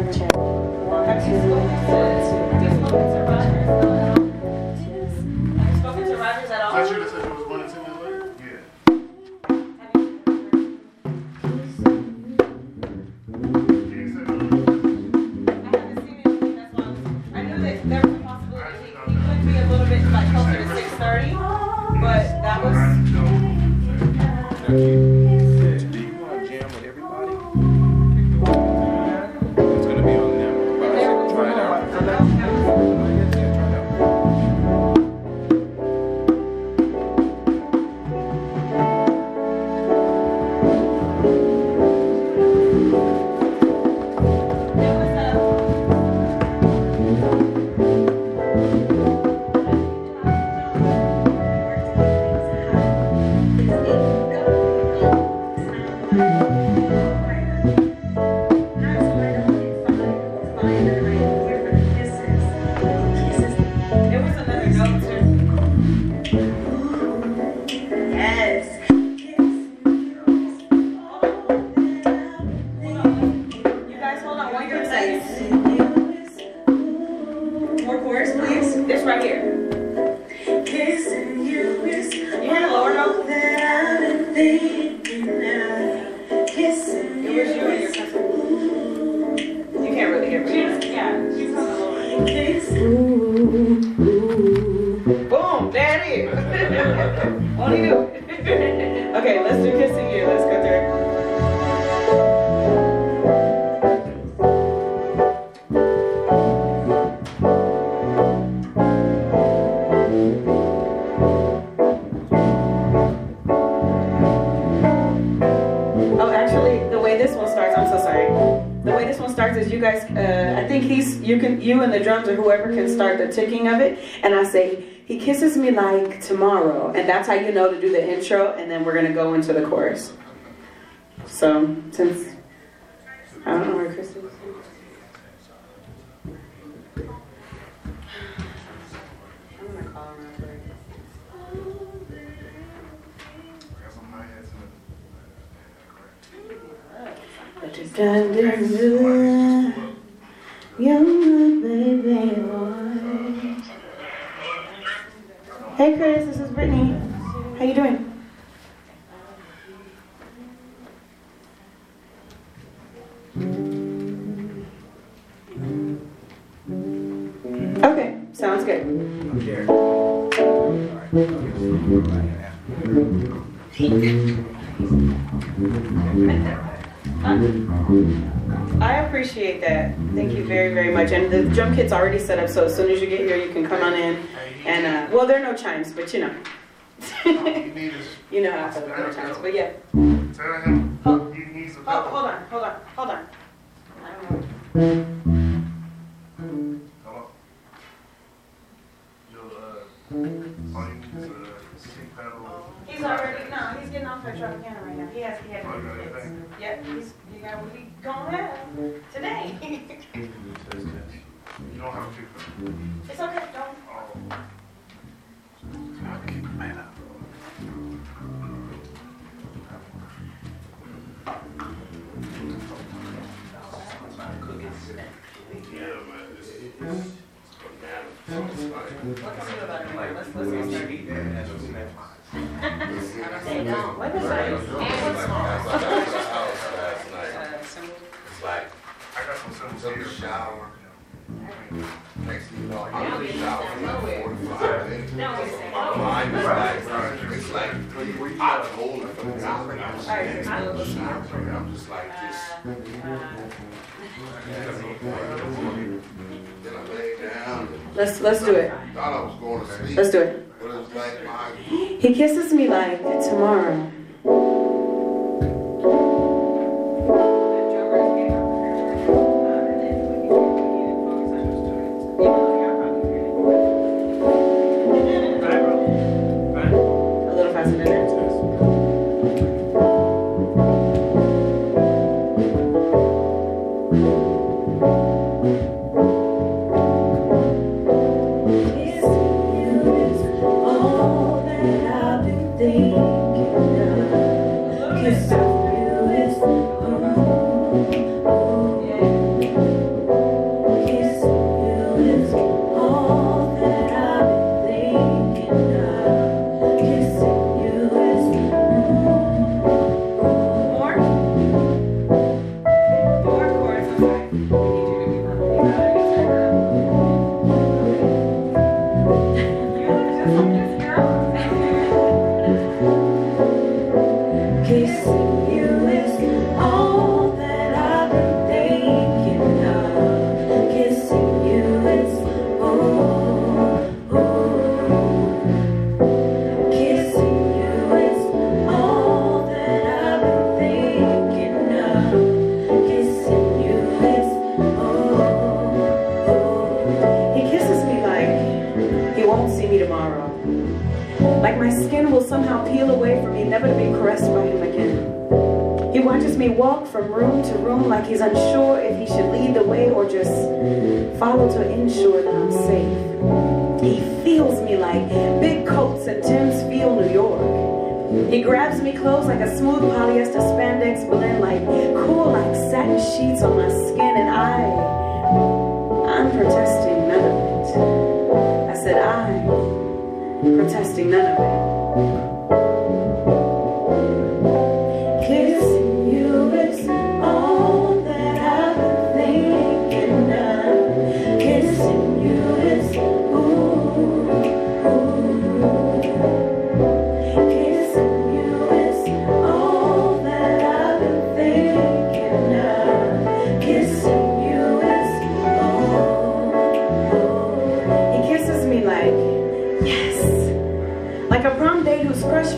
in ticking of it. And I say, he kisses me like tomorrow. And that's how you know to do the intro. And then we're going to go into the chorus. So, since, I appreciate that. Thank you very, very much. And the drum kit's already set up, so as soon as you get here, you can come on in. And, uh, well, there are no chimes, but you know. You need his, you know how I feel about no chimes, but yeah. tell him Oh. he needs a Oh, hold on, hold on, hold on. I don't know. Hello? Yo, uh, all you need is a seat pedal. He's already, no, he's getting off that truck piano right now. He has, he has. Oh, you got everything? Yep, he's, he got what he gonna have today. You don't have a seat pedal. It's okay, don't. Oh. I'll keep it made up. What can we do about it? Let's, let's get started. They don't. What is that? Uh, some- I got some shower. Next thing you know, I don't was get shower that for forty-five minutes. No, it's saying. Mine was like, it's like, I hold it from the top and I'm just, I'm just like and Let's, let's do it. thought I was going to sleep. Let's do it. He kisses me like tomorrow. Won't see me tomorrow. Like my skin will somehow peel away from me, never to be caressed by him again. He watches me walk from room to room like he's unsure if he should lead the way or just follow to ensure that I'm safe. He feels me like big coats and Timbs feel New York. He grabs me close like a smooth polyester spandex blend, like cool like satin sheets on my skin, and I, I'm protesting said I protesting none of it.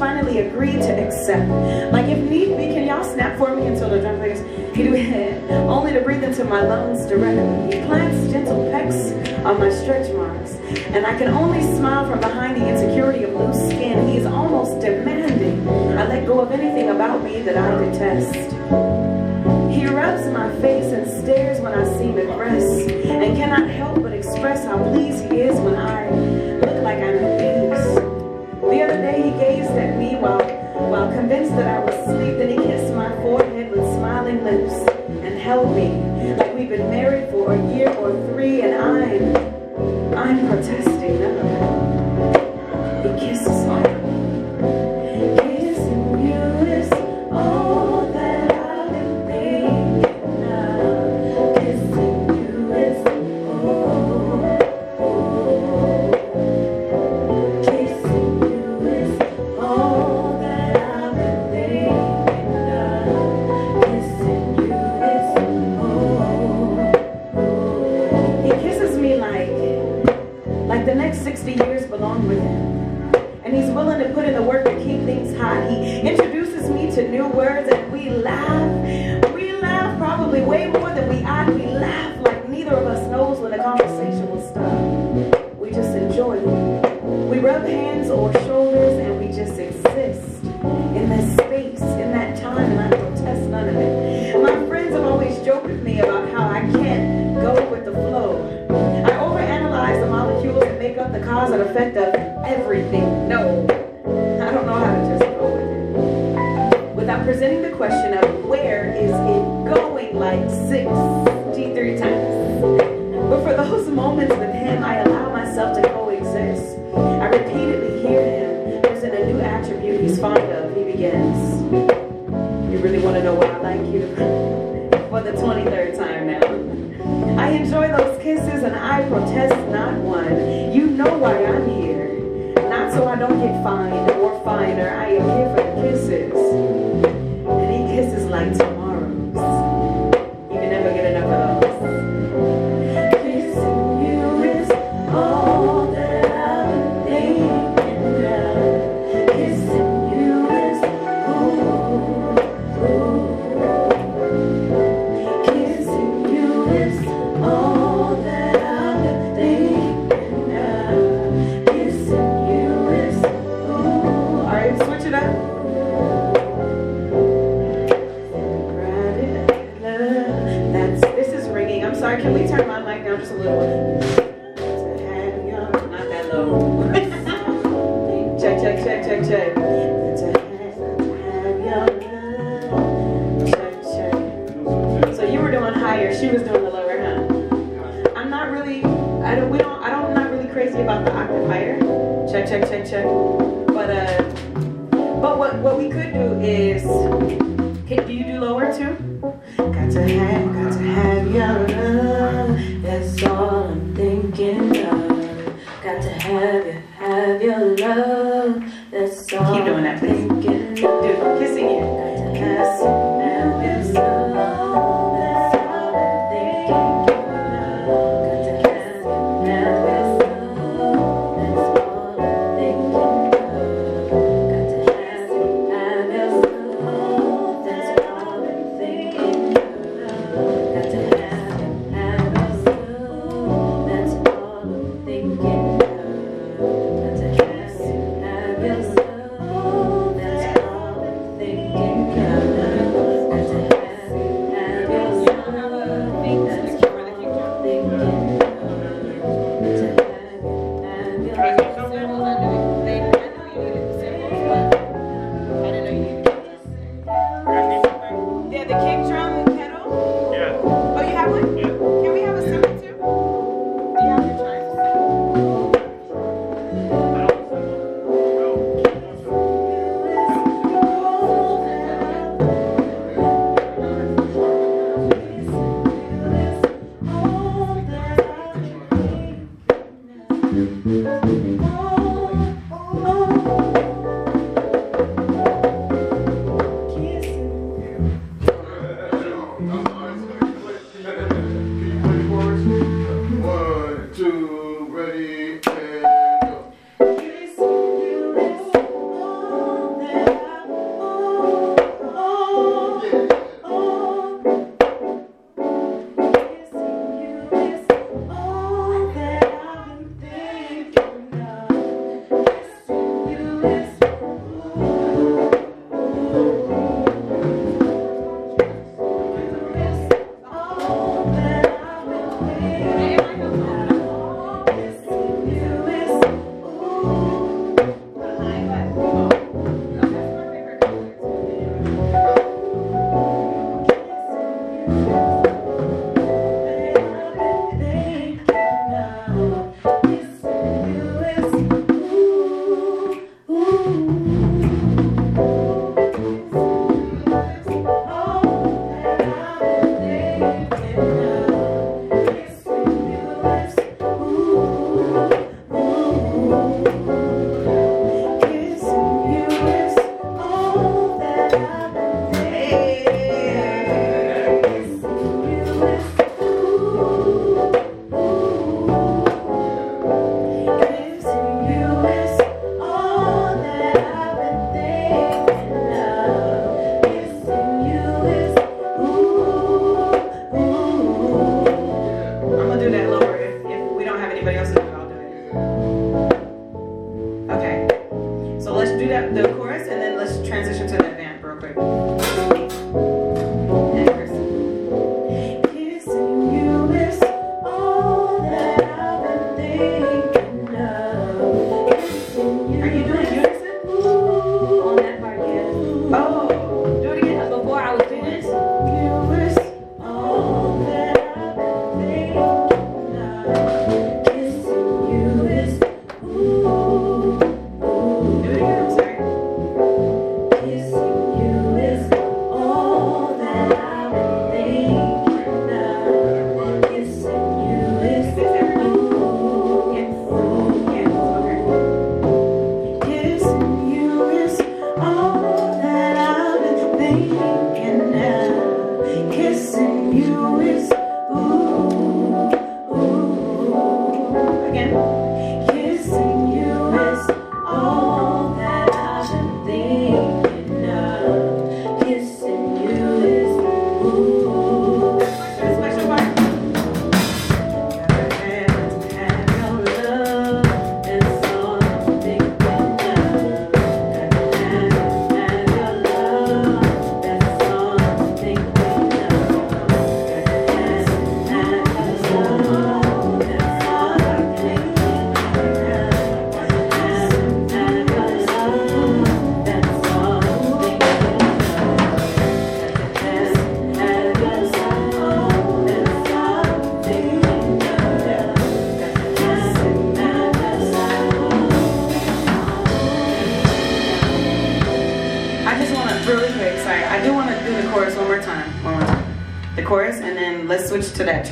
Finally agreed to accept. Like if need be, can y'all snap for me until the drum players he do it only to breathe into my lungs directly. He plants gentle pecks on my stretch marks. And I can only smile from behind the insecurity of loose skin. He is almost demanding I let go of anything about me that I detest. He rubs my face and stares when I seem aggressed, and cannot help but express how pleased he is when I that I was asleep, he kissed my forehead with smiling lips and held me like we've been married begins, You really want to know why I like you? For the 23rd time now. I enjoy those kisses and I protest not one. You know why I'm here. Not so I don't get fined or finer. I am here One,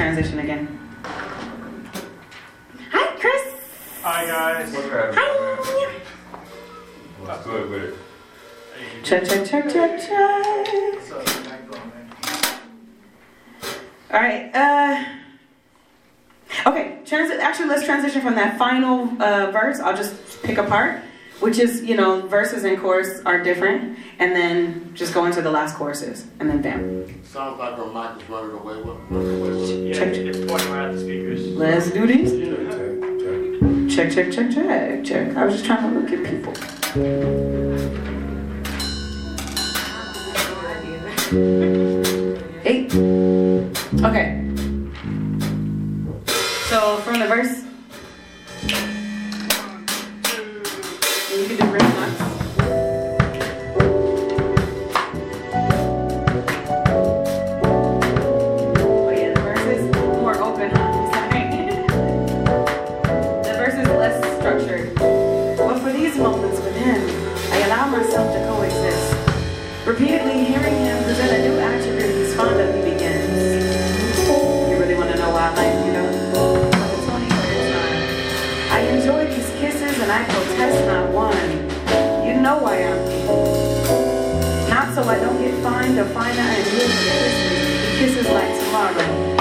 transition again. Hi, Chris. Hi guys. Hi. What's good with it? Check, check, check, check, check. All right. Uh, okay. Transi- actually, let's transition from that final uh, verse. I'll just pick a part, which is you know verses and chorus are different, and then just go into the last choruses, and then bam. Sounds like her mic is running away with running away with. Yeah, it's pointing right at the speakers. Let's do this. Check, check, check, check, check. I was just trying to look at people. Eight. Okay. So from the verse. You can do verse I don't get fined or fined out and live for the Kisses like tomorrow.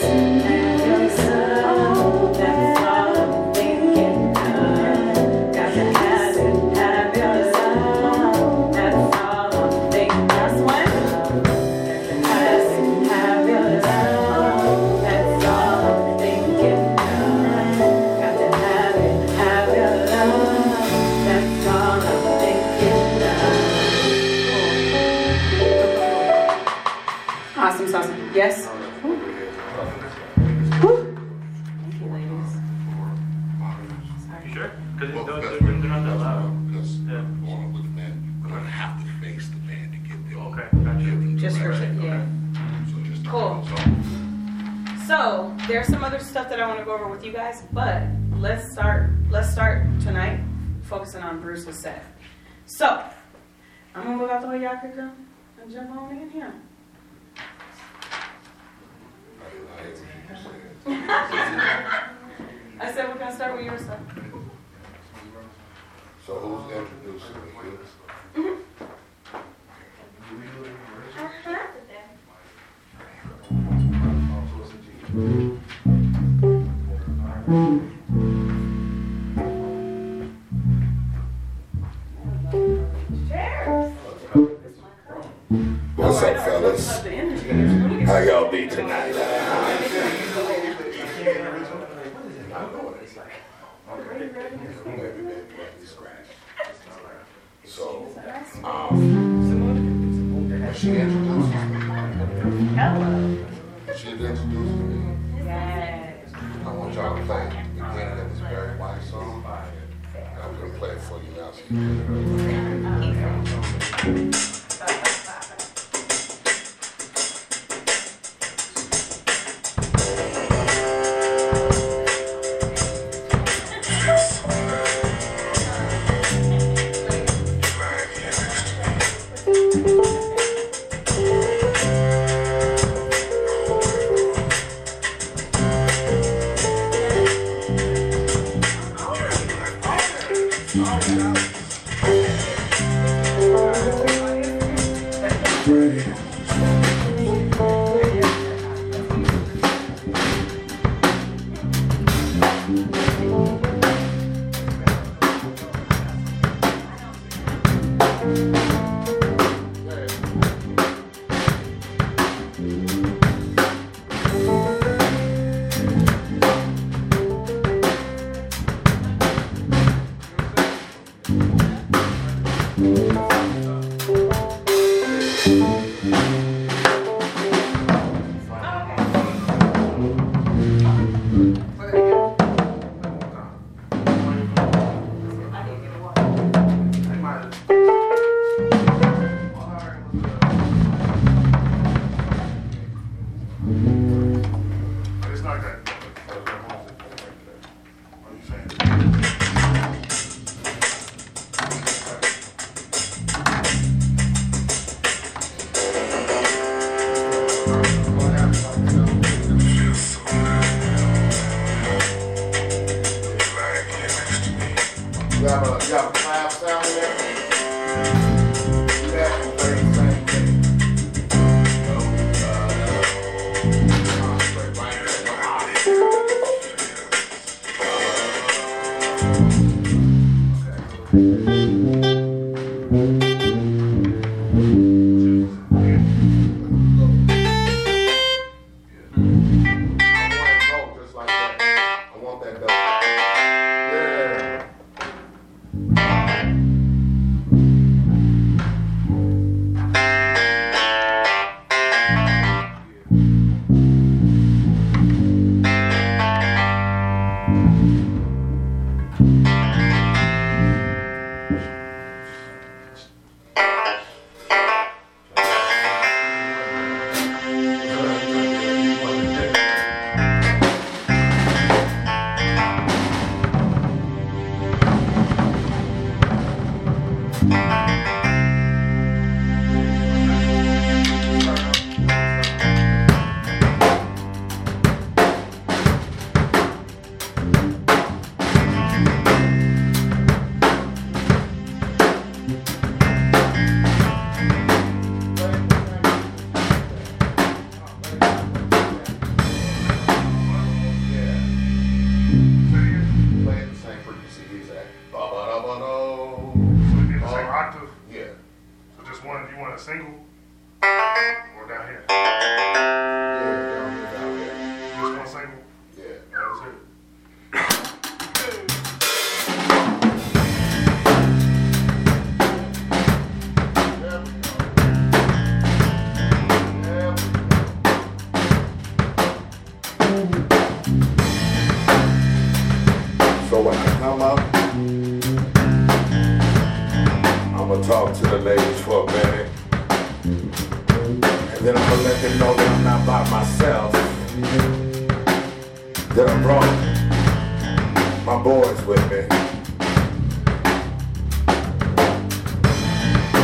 Christmas. with you guys, but let's start let's start tonight focusing on Bruce's set. So I'm gonna move out the way y'all could come and jump on in here.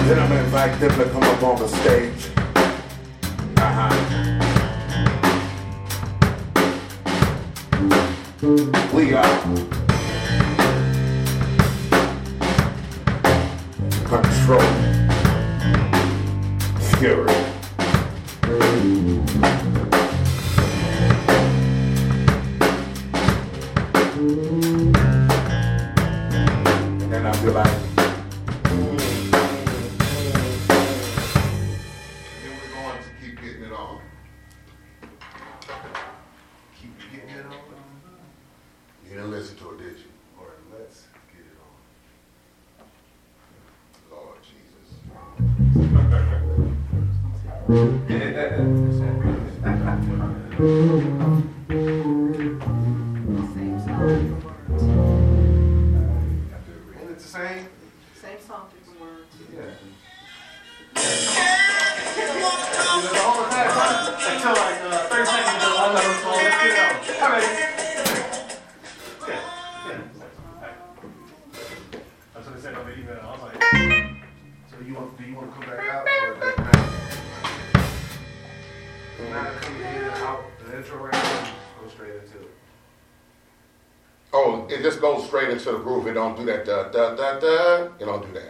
Then I'm gonna invite them to come up on the stage. Uh-huh. We are control, fury. And I'll be like, don't do that da da da da. You don't do that.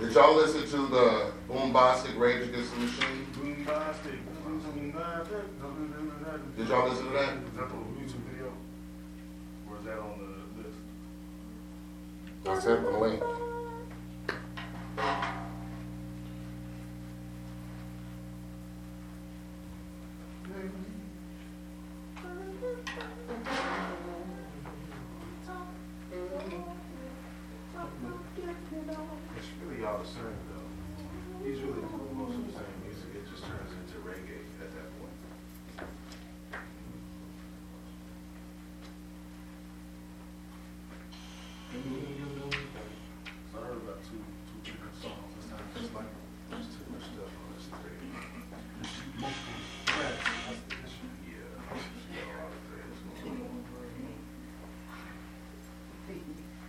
Did y'all listen to the Boombastic Rage Against the Machine? Did y'all listen to that? Is that the YouTube video? Or is that on the list? I sent the link.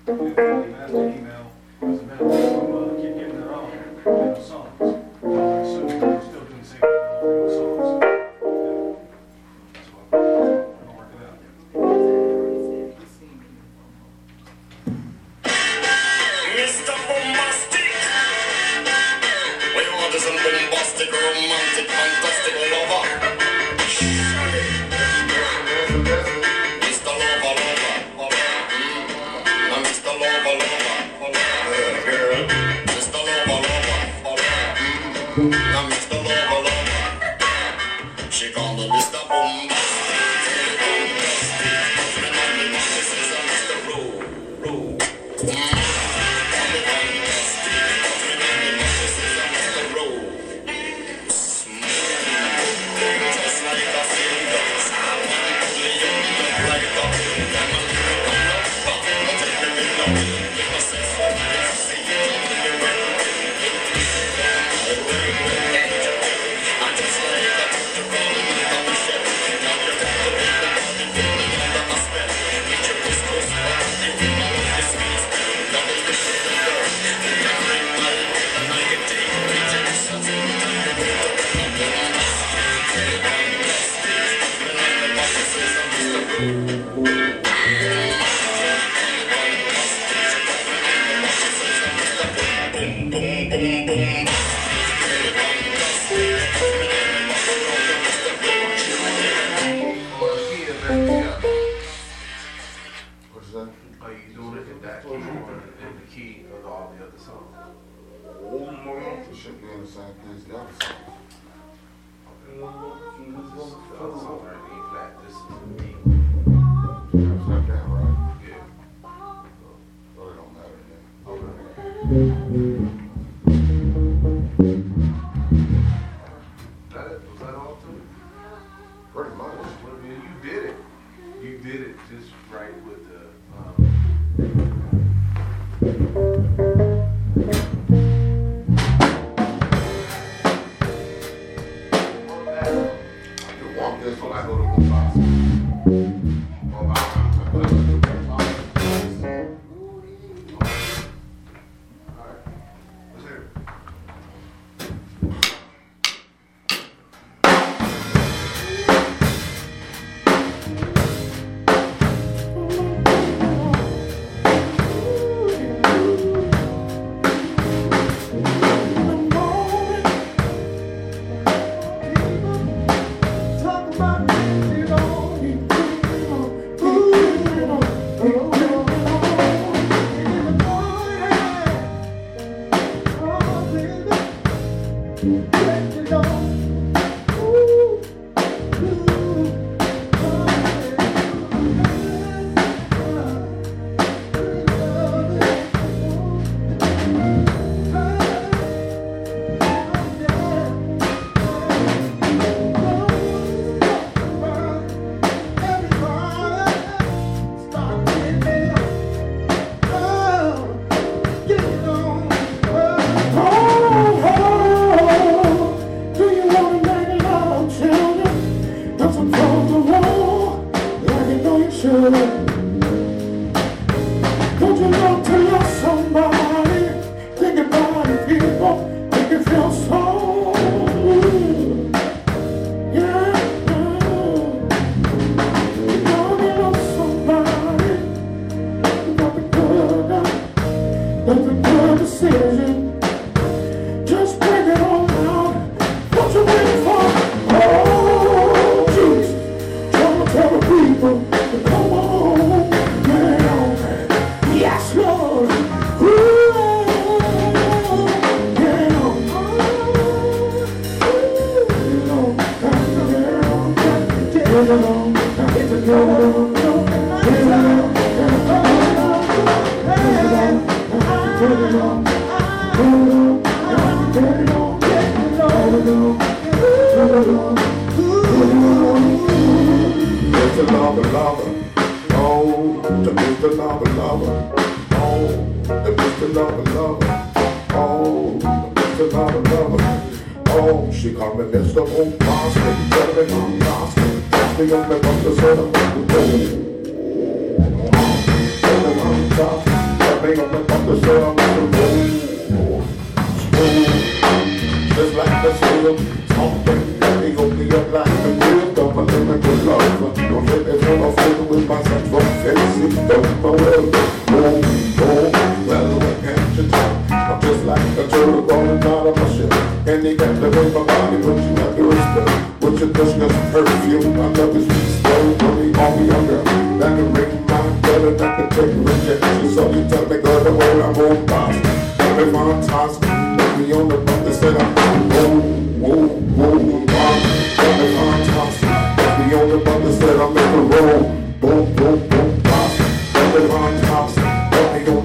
Thank you.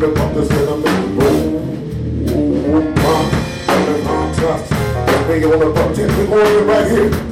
the bumpers in the middle. Boom, boom, pop, and the contest. Here.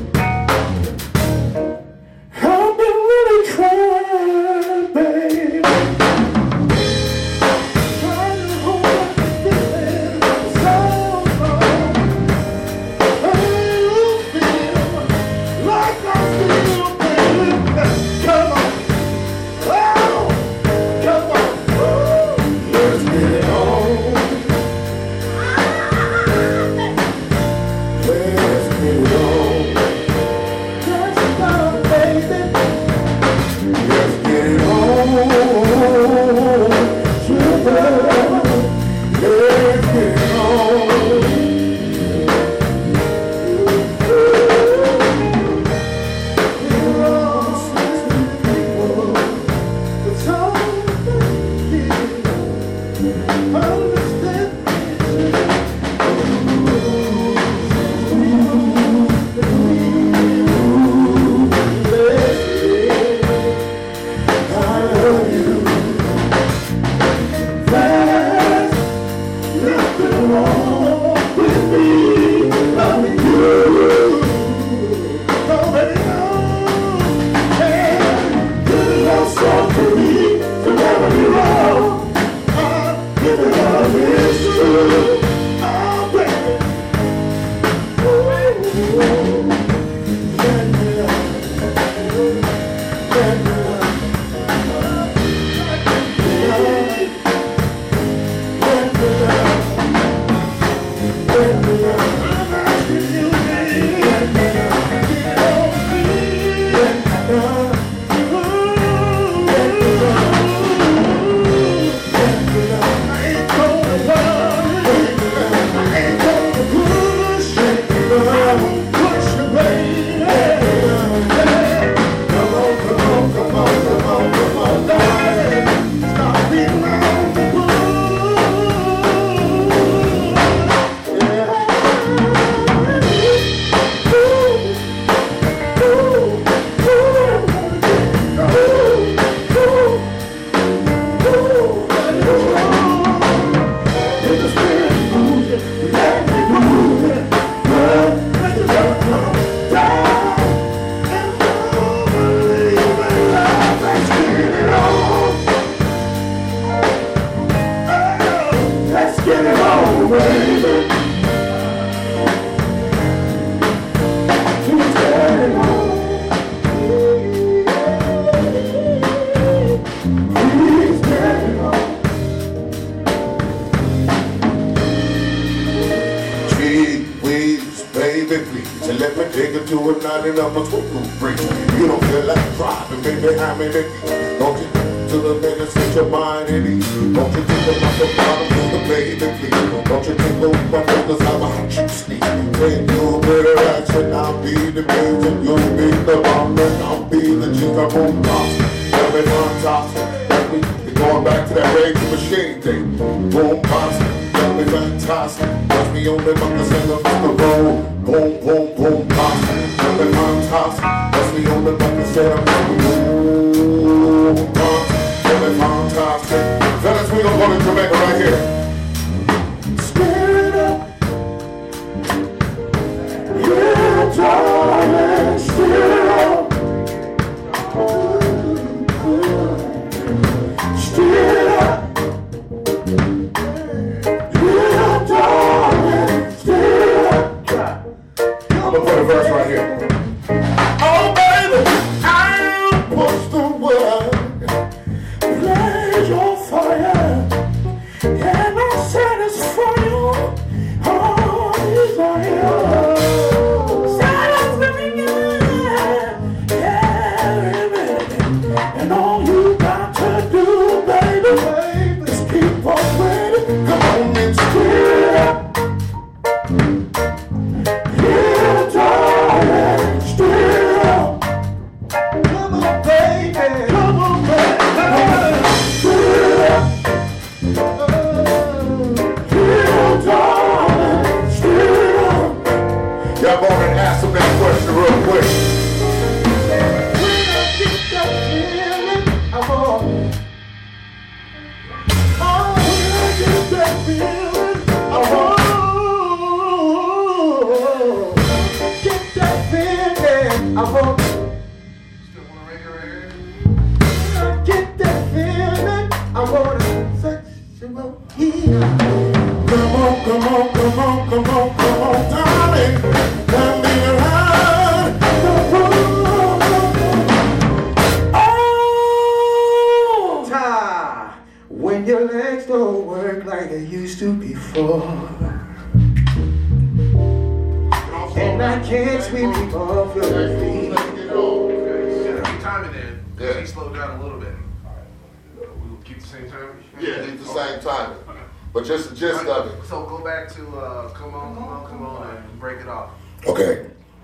minute.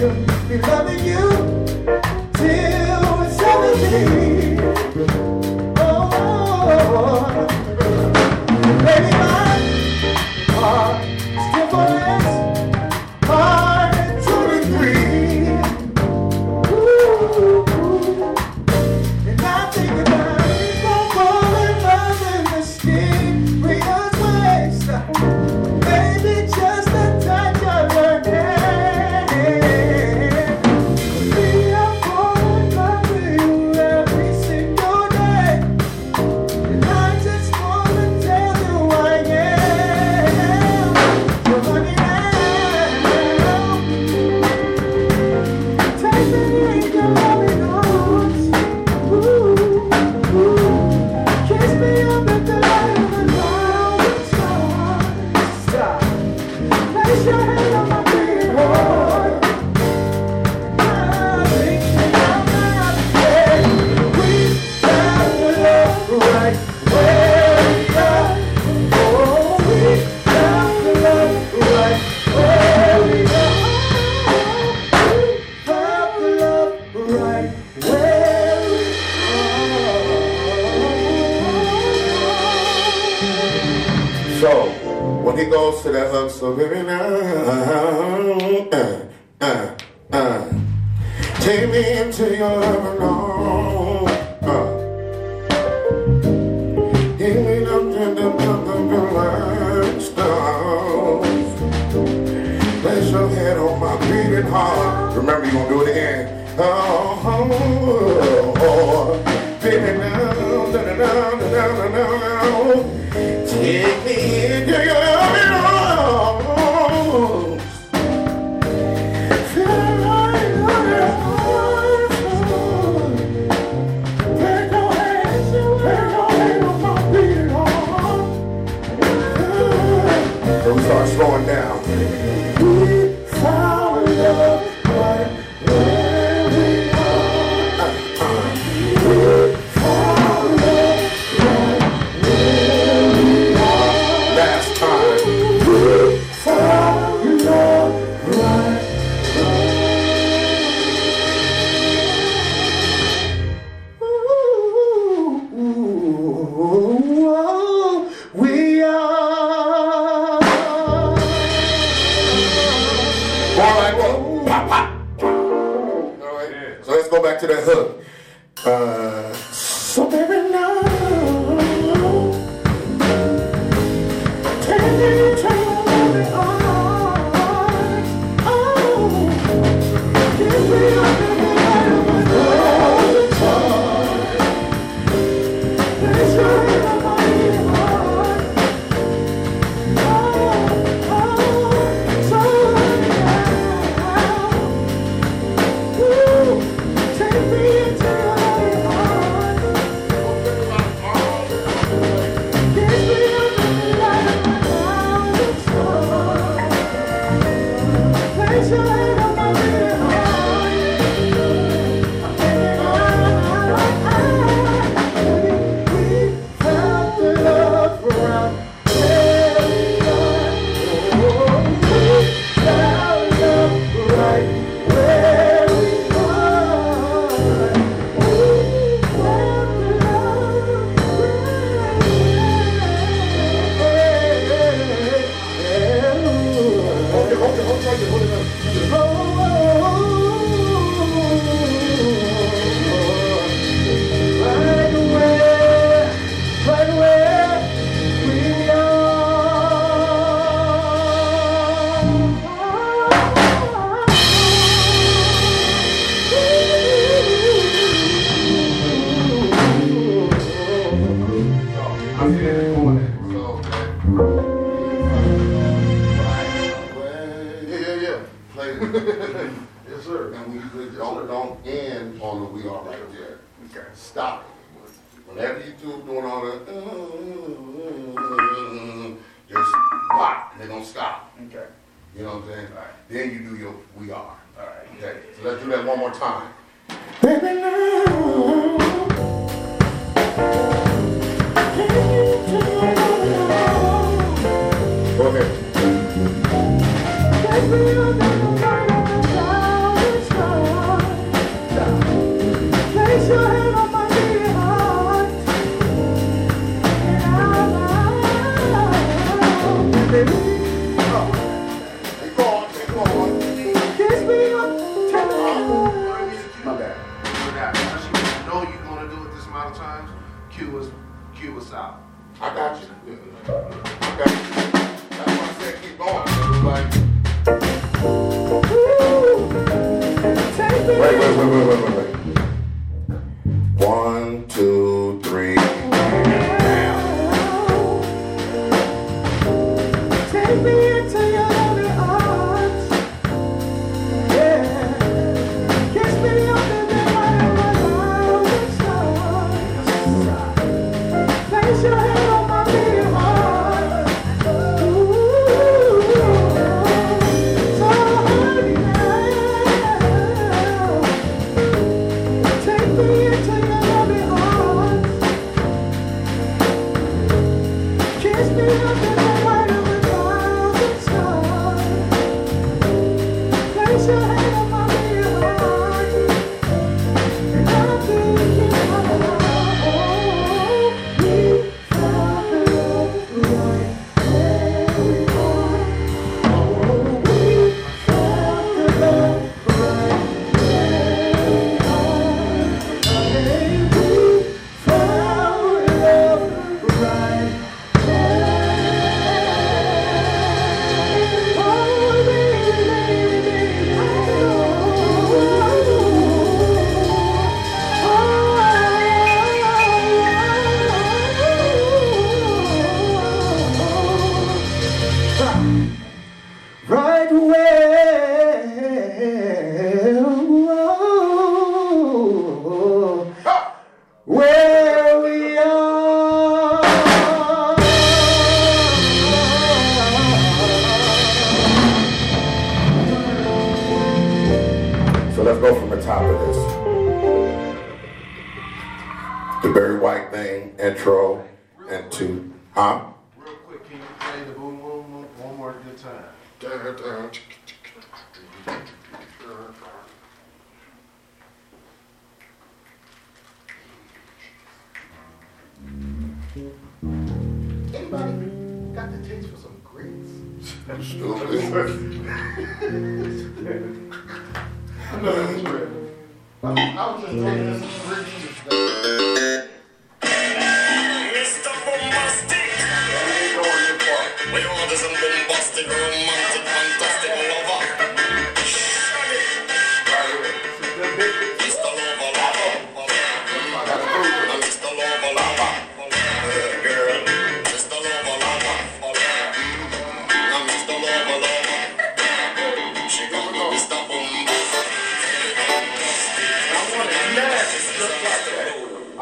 you, be loving you.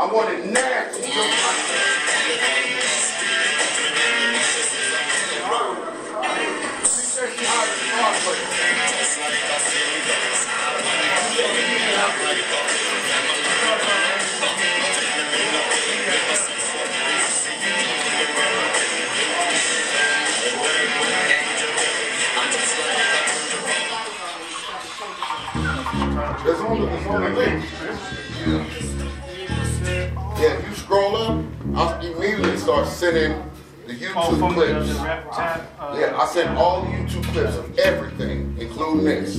I want it nasty. It's on the, it's on the. Yeah. the YouTube oh, clips. Uh, yeah, I sent all the YouTube clips of everything, including this.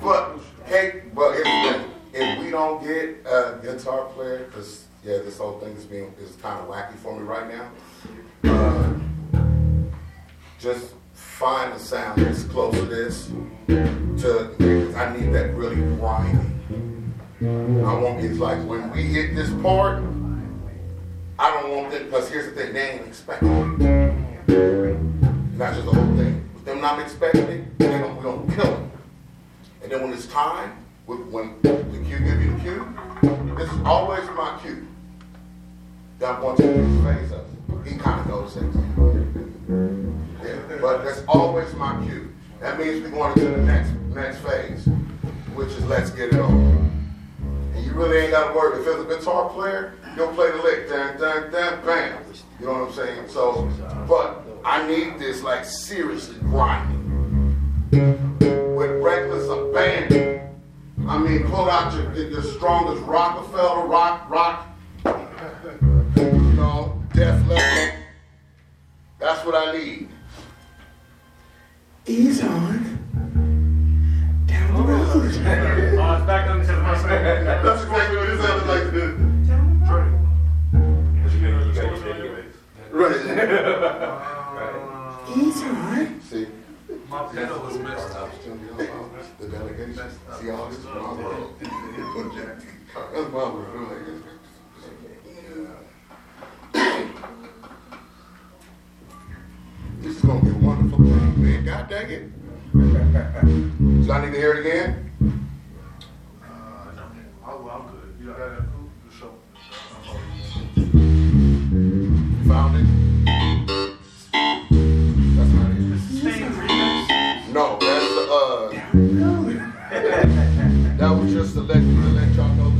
But hey, but if, if we don't get a guitar player, because yeah, this whole thing is being is kind of wacky for me right now. Uh, just find a sound that's close to this. To, I need that really grimy. I want it's like when we hit this part, I don't want that because here's the thing, they ain't expecting it. Not just the whole thing. With them not expecting it, they gonna, we kill it. And then when it's time, when, the cue give you the cue, this is always my cue. That want you to face us. He kind of knows things. But that's always my cue. That means we're going into the next next phase, which is let's get it on. And you really ain't got to worry. If there's a guitar player, he'll play the lick, dun, dun, dun, bam. You know what I'm saying? So, but I need this like seriously grinding. With reckless abandon. I mean, pull out your, your strongest Rockefeller, rock, rock, you know, death level. That's what I need. Ease on. Down the road. Oh, it's back on to the first. That's exactly what it sounded like to do. Right. Ease on. See? My pedal was messed up. The delegation. See all this is my world. That's my world. This is gonna be a wonderful thing, man. God dang it. So I need to hear it again? Uh, no. Oh, well, I'm good. You got that cool? The show. Found it? That's not it. No, that's the, uh, that was just to let, to let y'all know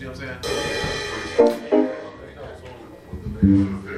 You see what I'm saying?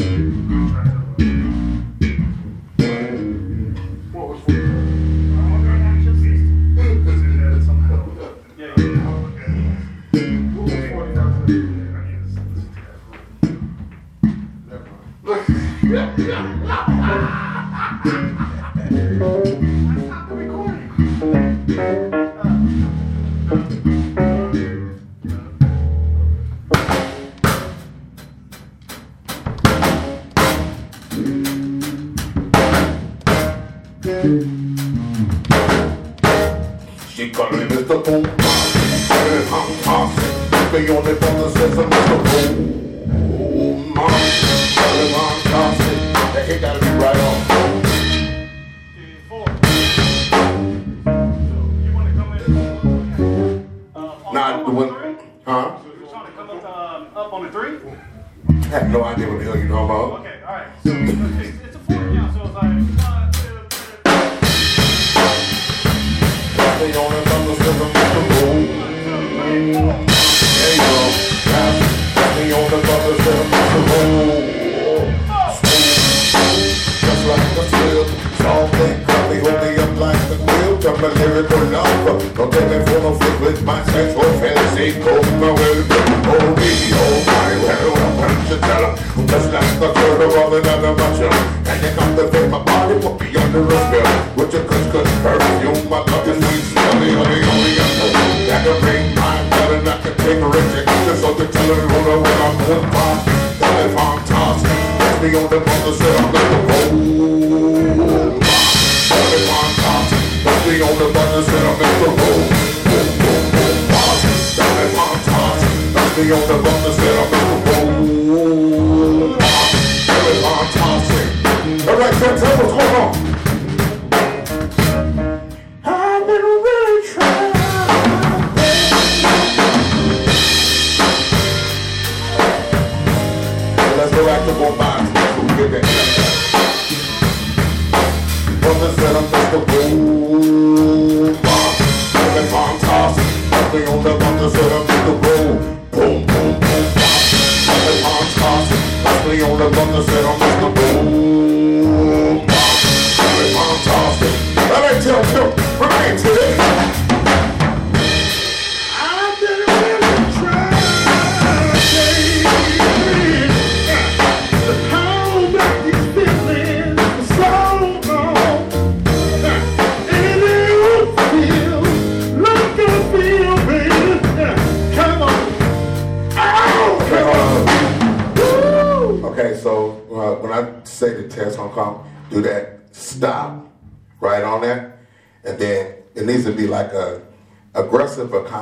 What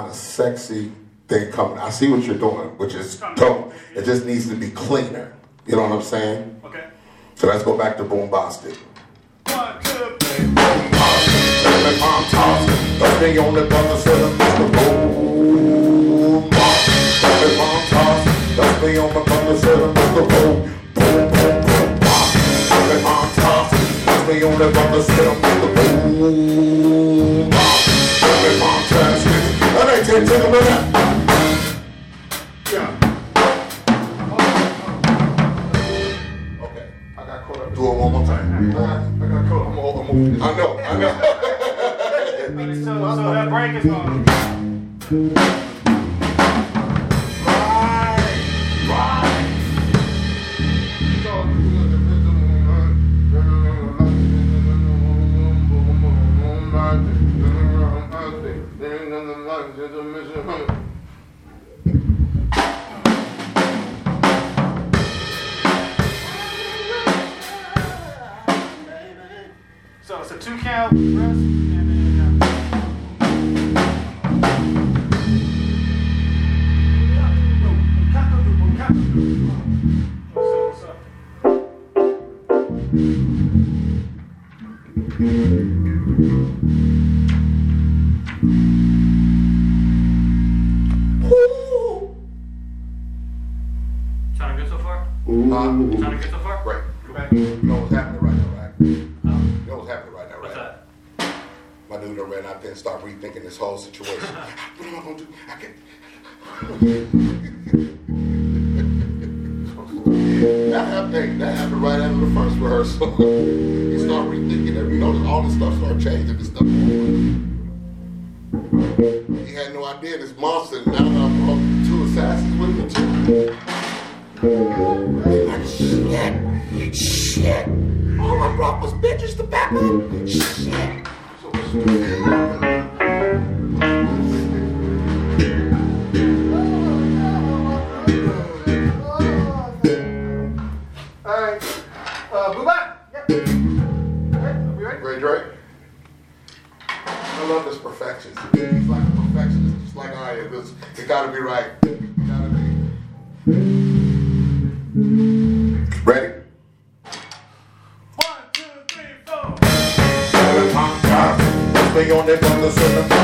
aggressive but kind of sexy thing coming. I see what you're doing, which is dope. It just needs to be cleaner. You know what I'm saying? Okay. So let's go back to boom bombastic. One, two, three. Seven pound toss, let's be on the brother said I'm Mr. Boom. Seven pound toss, let's be on the brother said I'm Mr. Boom. Boom, boom, boom. Seven pound toss, let's be on the brother said I'm Mr. Boom. Seven pound toss, all right, take, take a minute. Yeah. Okay, I got caught up. Do it one more time. I got, I got caught. I'm, all- I'm, all- I know, I know. So, so that break is going. two count rest and then. And started rethinking this whole situation. what am I gonna do? I can't. that happened. That happened right after the first rehearsal. he started rethinking it. You know, all this stuff started changing. This stuff. He had no idea this monster. Now I'm brought two assassins with me too. Like shit, shit. All I brought was bitches to back up. Shit. Alright. Uh, move on. Yeah. Alright, are ready? Ray Drake. I love this perfection. He's like a perfectionist, just like I am. It's, it gotta be right. On that on the seven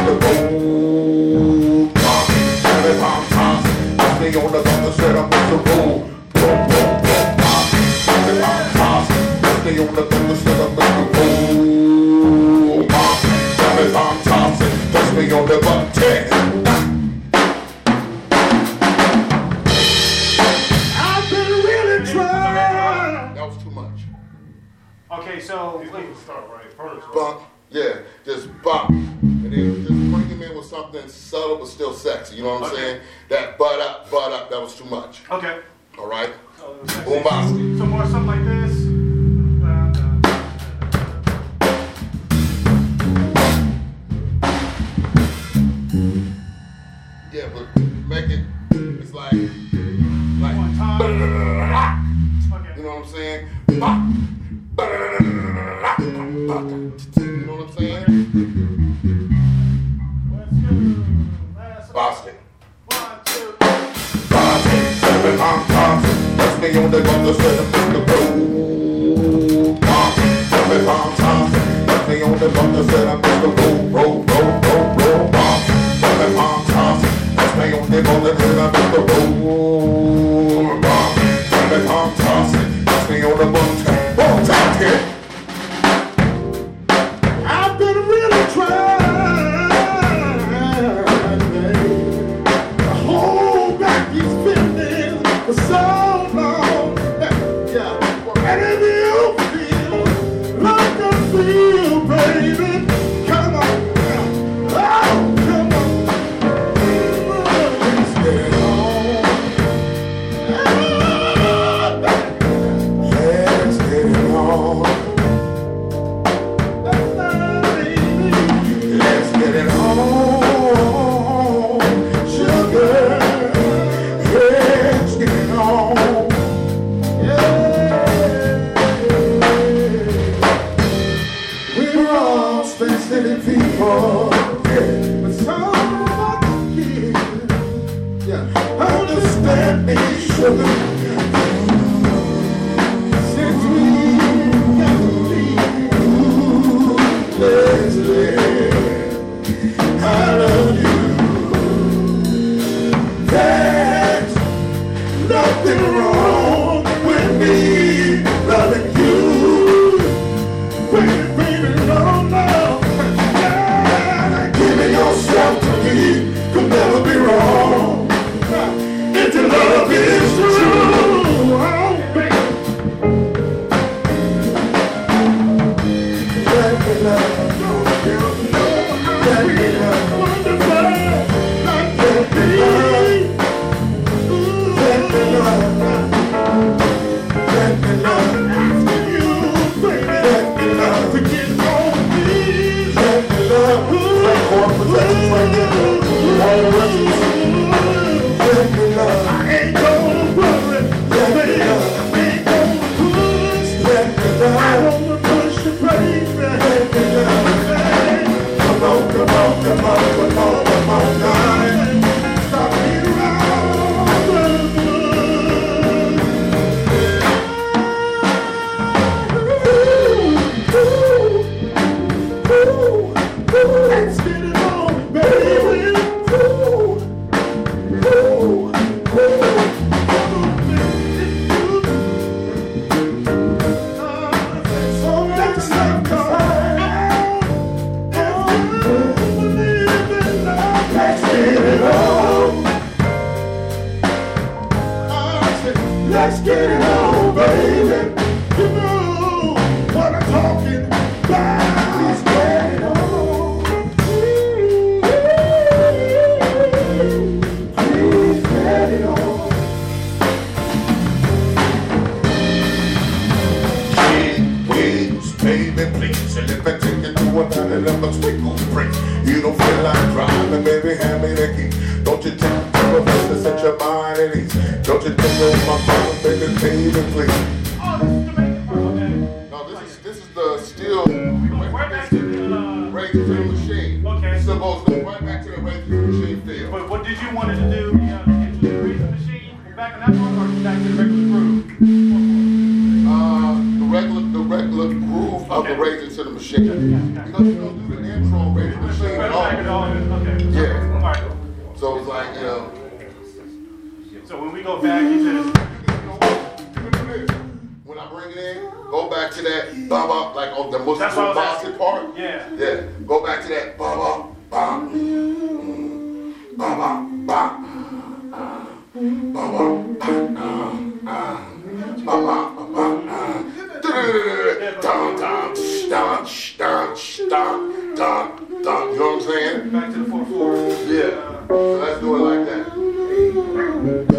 that.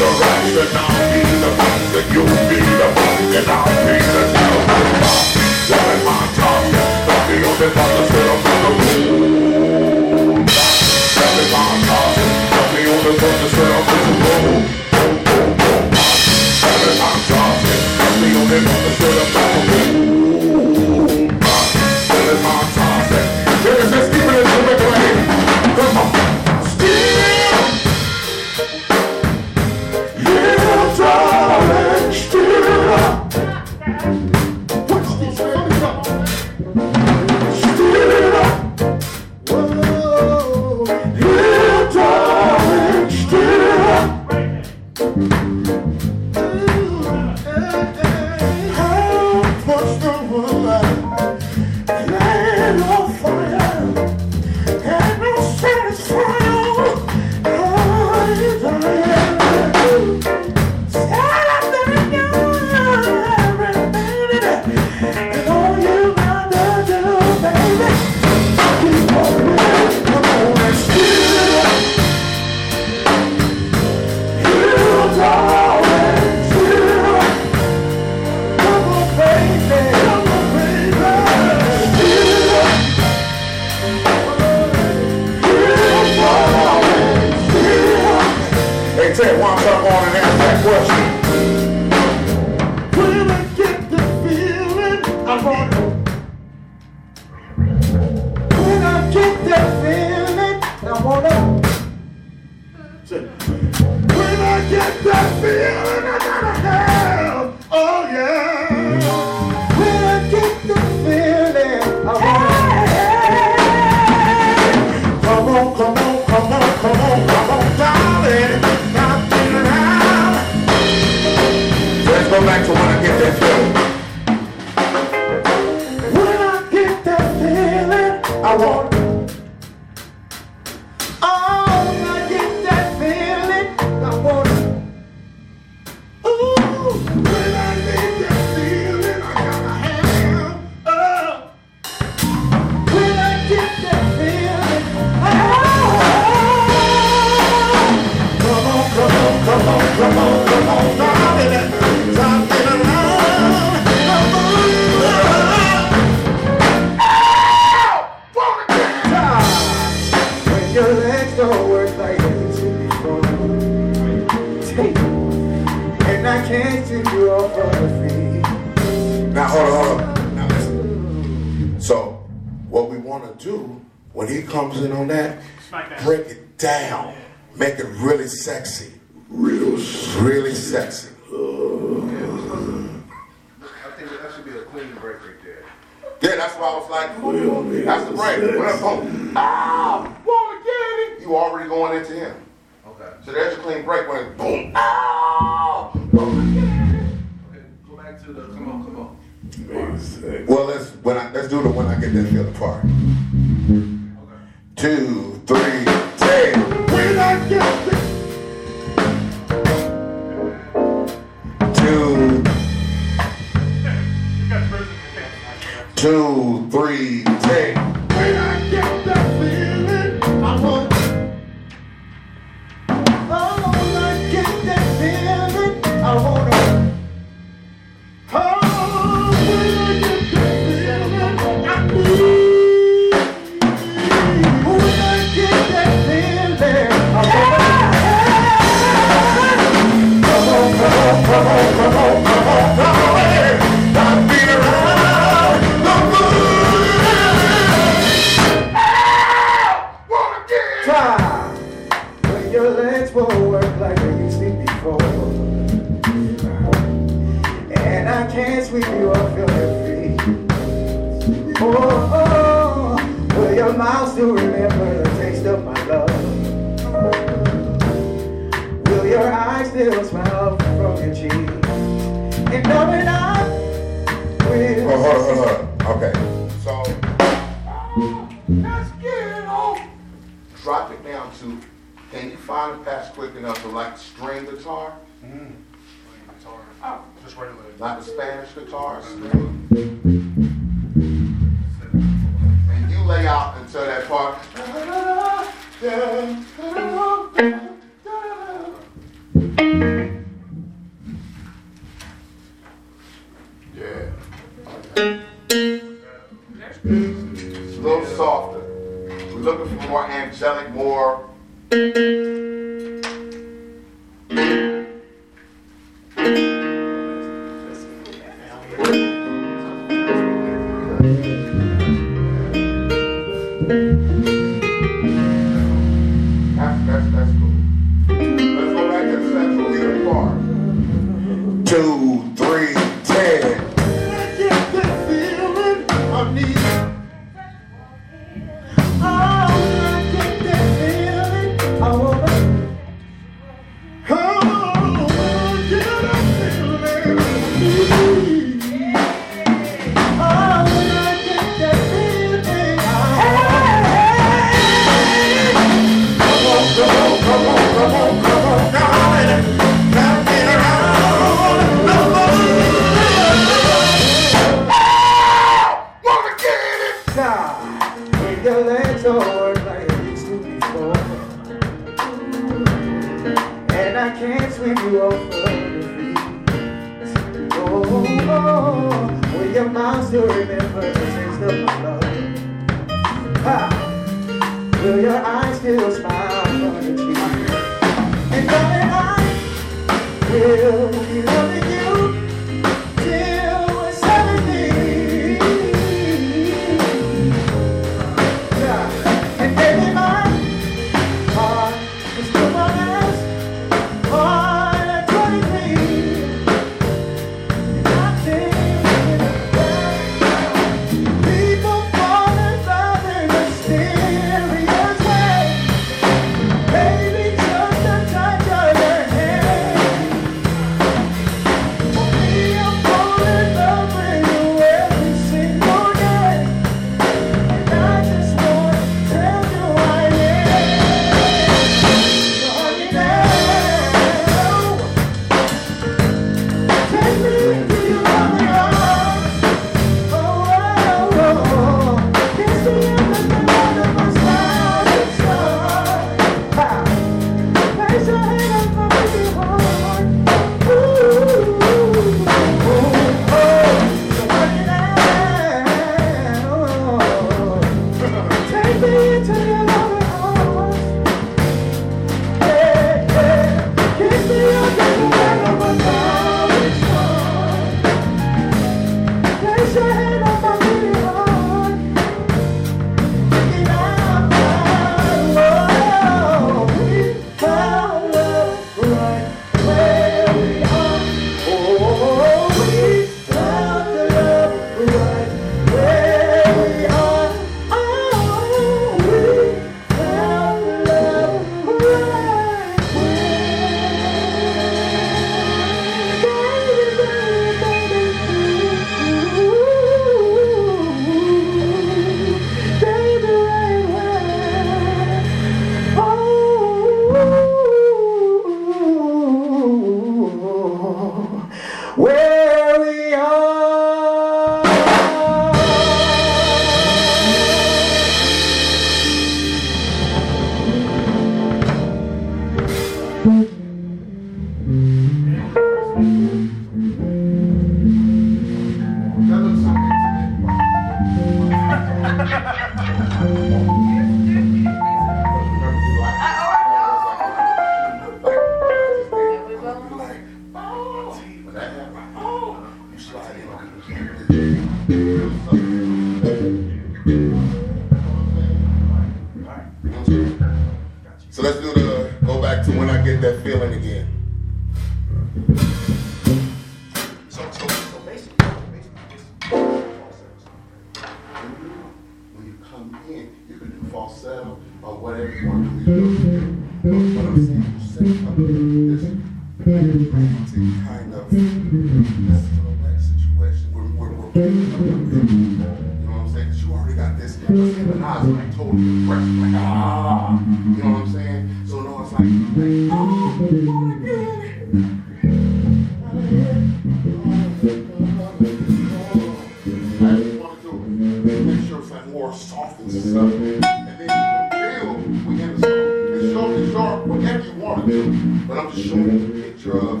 but I'm just showing you a picture of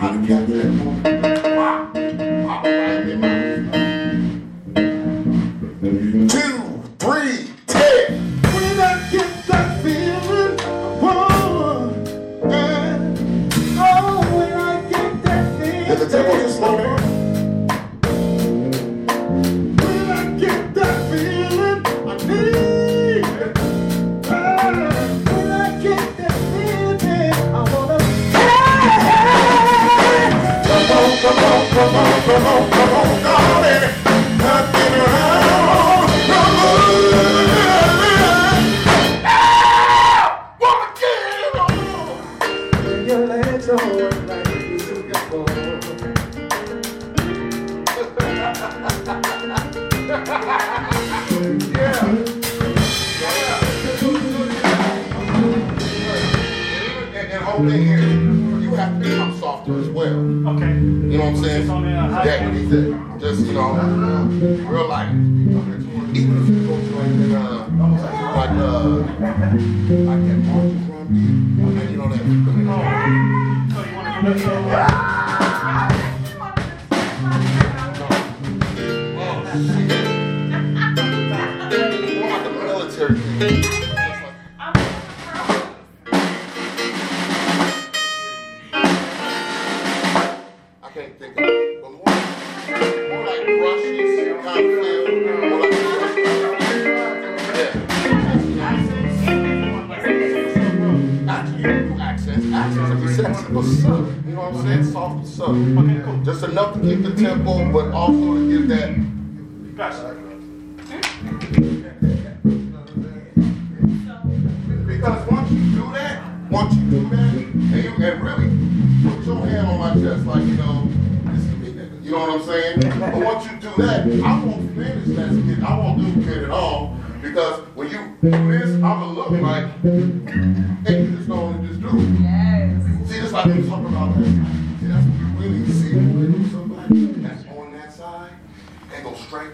how to capture that moment. Wow. Wow.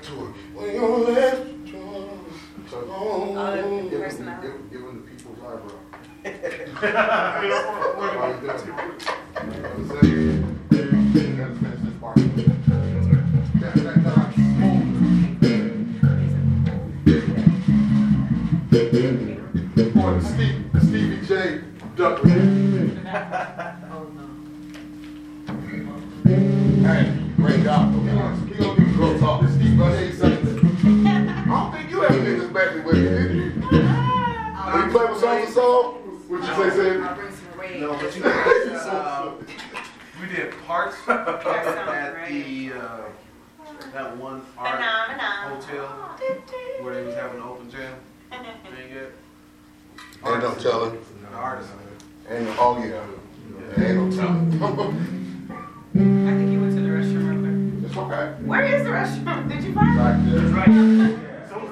When your last left So, oh, give, give, give the people's eyebrow. Or oh, hey, great job. slap niggas back and what you did. When you play with song to song, what you say, Sammy? I bring some red. No, but you played did, uh, We did parts at the, uh, that one art hotel where they was having an open jam. Ain't it? Ain't no telling. The artist. Ain't no, oh yeah. yeah. Ain't no telling. I think you went to the restroom earlier. It's okay. Where is the restroom? Did you find it? Right there. It's right there.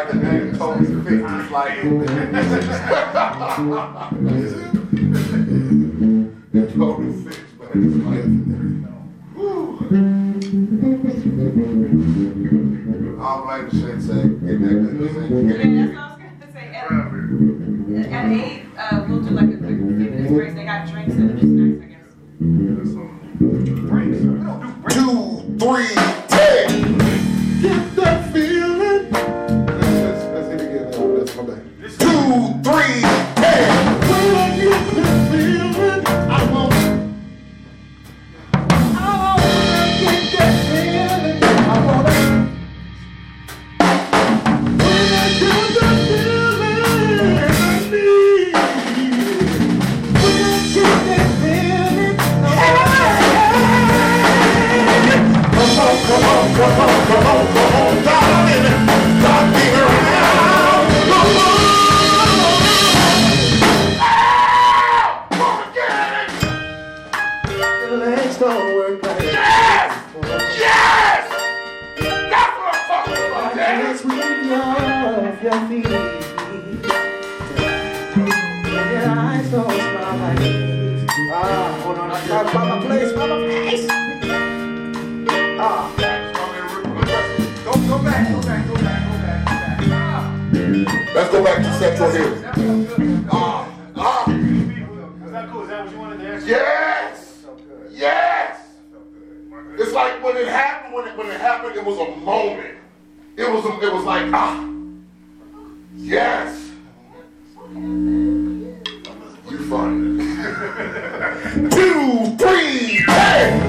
It's like the name Tony Fix. It's like. it's Tony Fix, but it's like. Whew. I don't blame the shit saying, get that good thing. Get it. that's what I was gonna say. At, at eight, uh, we'll do like a quick few minutes break. They got drinks and snacks, I guess. Two, three, ten. Get that go back to Central Hill. Ah, ah. Is that cool? Is that what you wanted to ask? Yes! Yes! It's like when it happened, when it, when it happened, it was a moment. It was, a, it was like, ah, yes. You funny. Two, three, ten.